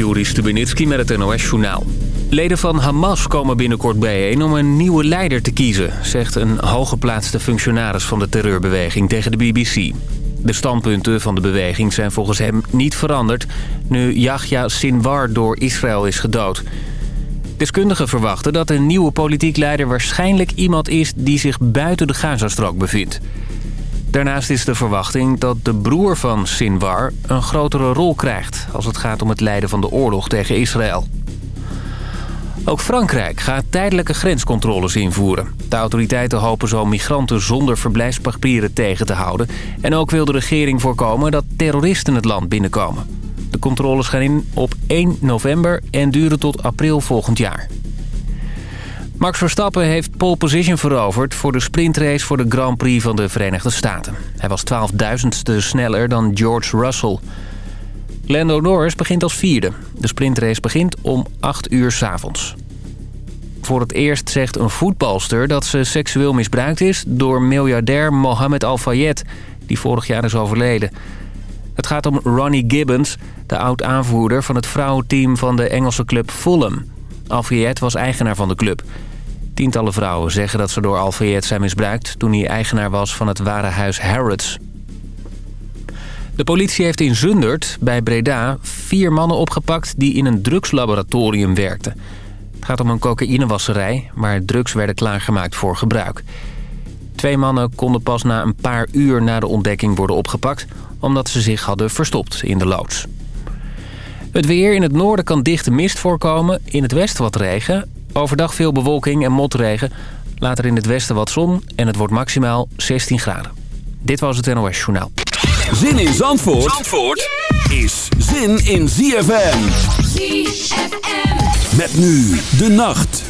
Juri Stubenitski met het NOS-journaal. Leden van Hamas komen binnenkort bijeen om een nieuwe leider te kiezen... zegt een hooggeplaatste functionaris van de terreurbeweging tegen de BBC. De standpunten van de beweging zijn volgens hem niet veranderd... nu Yahya Sinwar door Israël is gedood. Deskundigen verwachten dat een nieuwe politiek leider waarschijnlijk iemand is... die zich buiten de Gazastrook bevindt. Daarnaast is de verwachting dat de broer van Sinwar een grotere rol krijgt... als het gaat om het leiden van de oorlog tegen Israël. Ook Frankrijk gaat tijdelijke grenscontroles invoeren. De autoriteiten hopen zo migranten zonder verblijfspapieren tegen te houden. En ook wil de regering voorkomen dat terroristen het land binnenkomen. De controles gaan in op 1 november en duren tot april volgend jaar. Max Verstappen heeft pole position veroverd voor de sprintrace voor de Grand Prix van de Verenigde Staten. Hij was 12.000ste sneller dan George Russell. Lando Norris begint als vierde. De sprintrace begint om 8 uur s avonds. Voor het eerst zegt een voetbalster dat ze seksueel misbruikt is... door miljardair Mohamed Al-Fayed, die vorig jaar is overleden. Het gaat om Ronnie Gibbons, de oud-aanvoerder van het vrouwenteam van de Engelse club Fulham. Al-Fayed was eigenaar van de club. Tientallen vrouwen zeggen dat ze door Al-Fayed zijn misbruikt... toen hij eigenaar was van het warenhuis Harrods. De politie heeft in Zundert, bij Breda, vier mannen opgepakt... die in een drugslaboratorium werkten. Het gaat om een cocaïnewasserij... waar drugs werden klaargemaakt voor gebruik. Twee mannen konden pas na een paar uur na de ontdekking worden opgepakt... omdat ze zich hadden verstopt in de loods. Het weer in het noorden kan dichte mist voorkomen. In het westen wat regen. Overdag veel bewolking en motregen. Later in het westen wat zon en het wordt maximaal 16 graden. Dit was het NOS Journaal. Zin in Zandvoort, Zandvoort is zin in ZFM. ZFM. Met nu de nacht.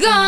strength.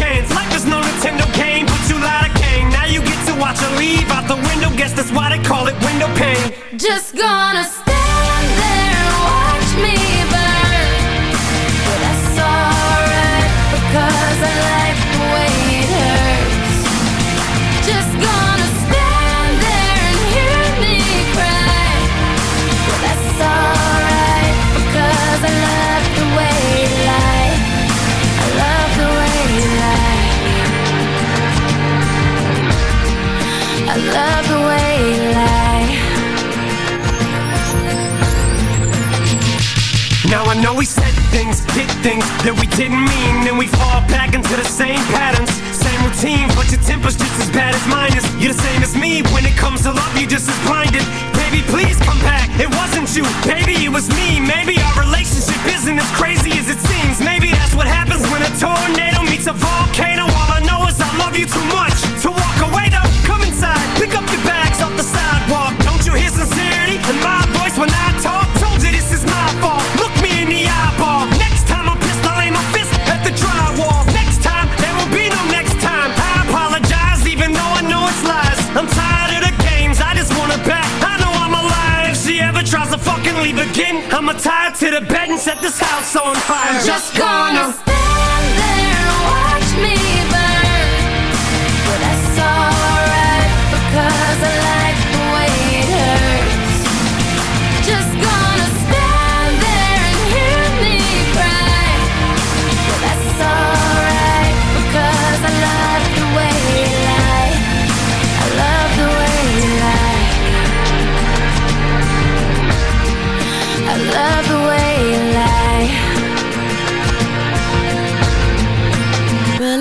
chance. Life is no Nintendo game, but you lied again. Now you get to watch her leave out the window, guess that's why they call it window pane. Just gonna we said things, did things that we didn't mean, and we fall back into the same patterns, same routine. But your temper's just as bad as mine is. You're the same as me when it comes to love. You just as blinded. Baby, please come back. It wasn't you, baby, it was me. Maybe our relationship isn't as crazy as it seems. Maybe that's what happens when a tornado meets a volcano. All I know is I love you too much to walk away. Though, come inside, pick up your bags off the sidewalk. Don't you hear sincerity in my voice when I talk? Fucking leave again, I'ma tie her to the bed and set this house on fire. I'm Just gonna. stand there and watch me burn. Well, that's alright because I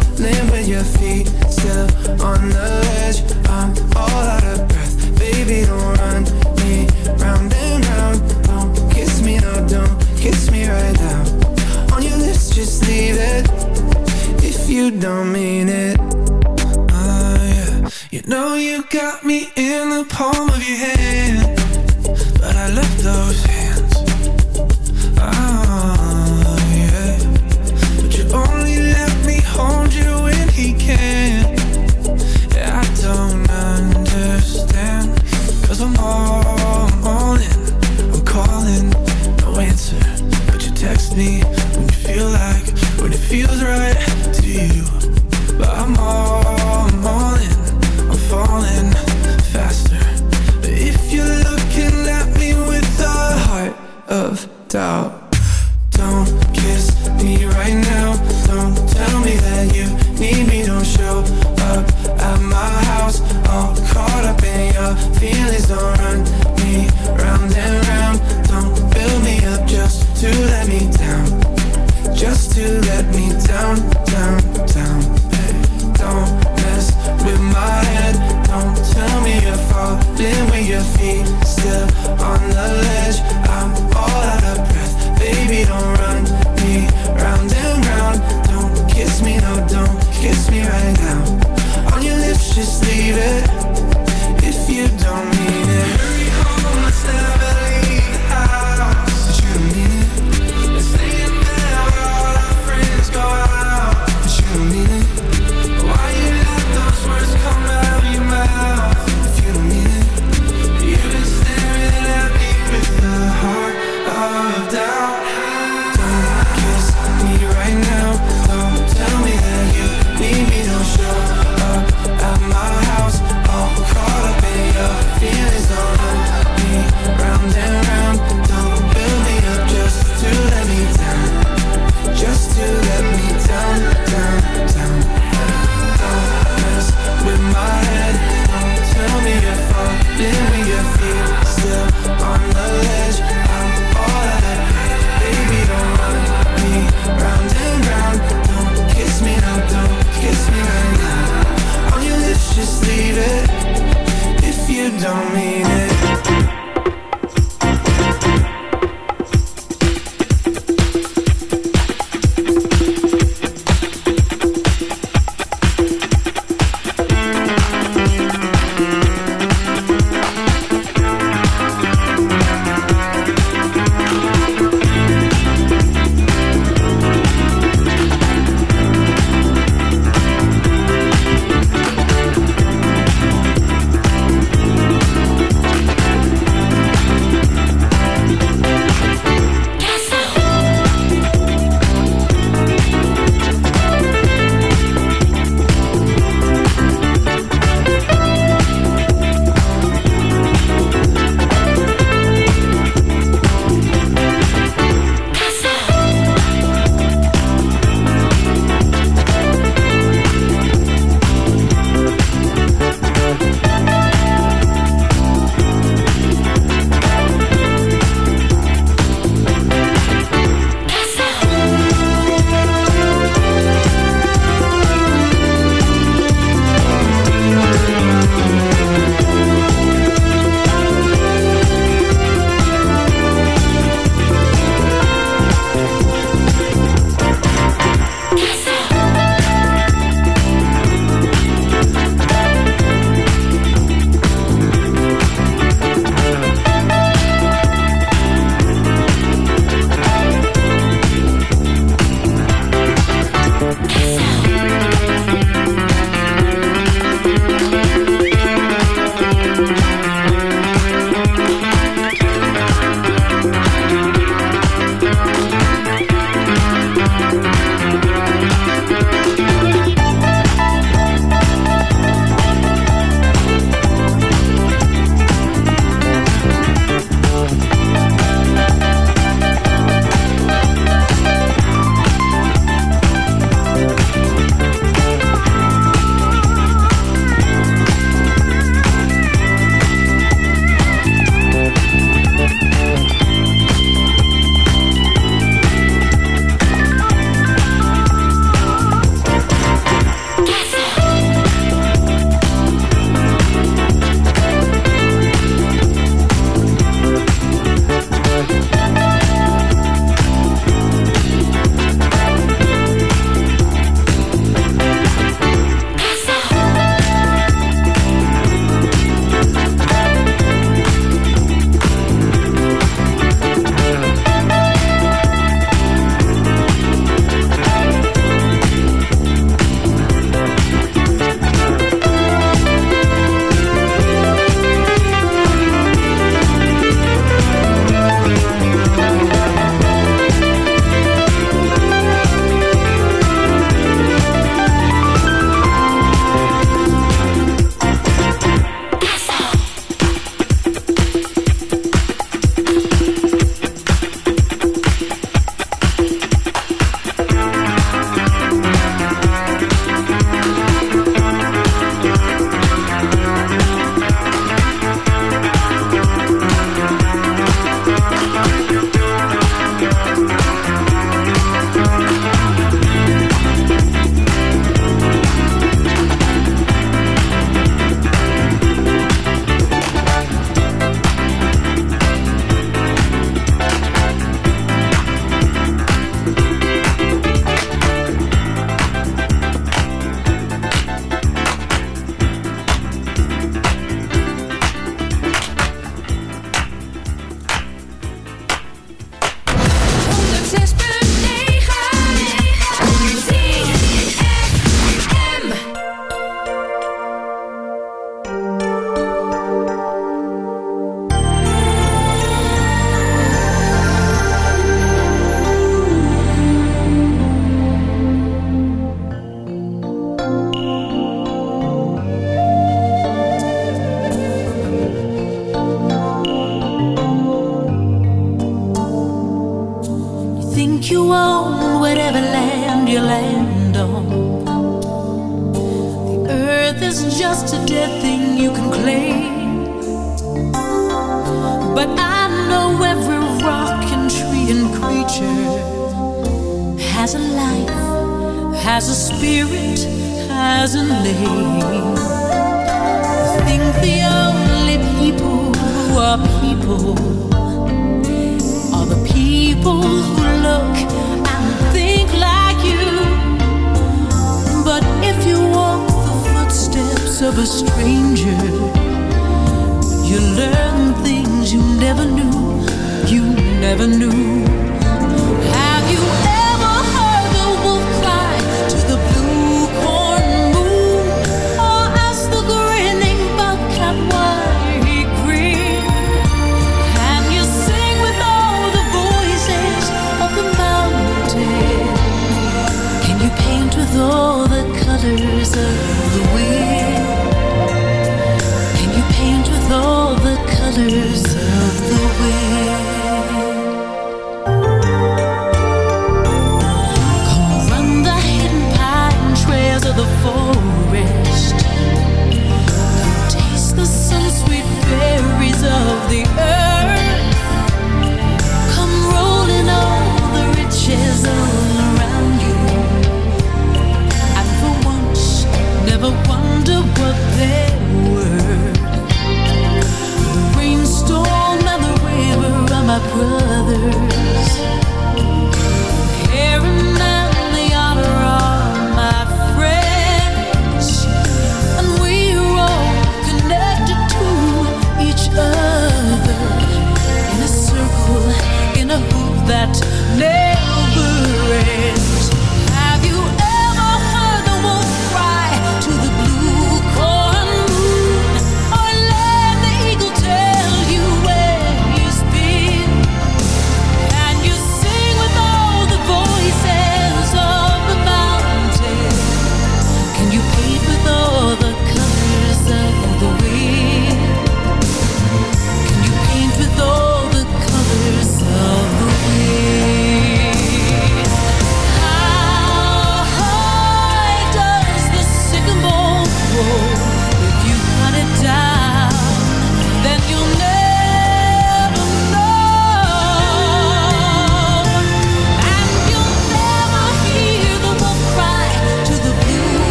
falling with your feet still on the edge. I'm all out of breath. Baby, don't run me round and round. Don't kiss me, no, don't kiss me right now. On your lips, just leave it if you don't mean it. Oh, yeah. You know you got me a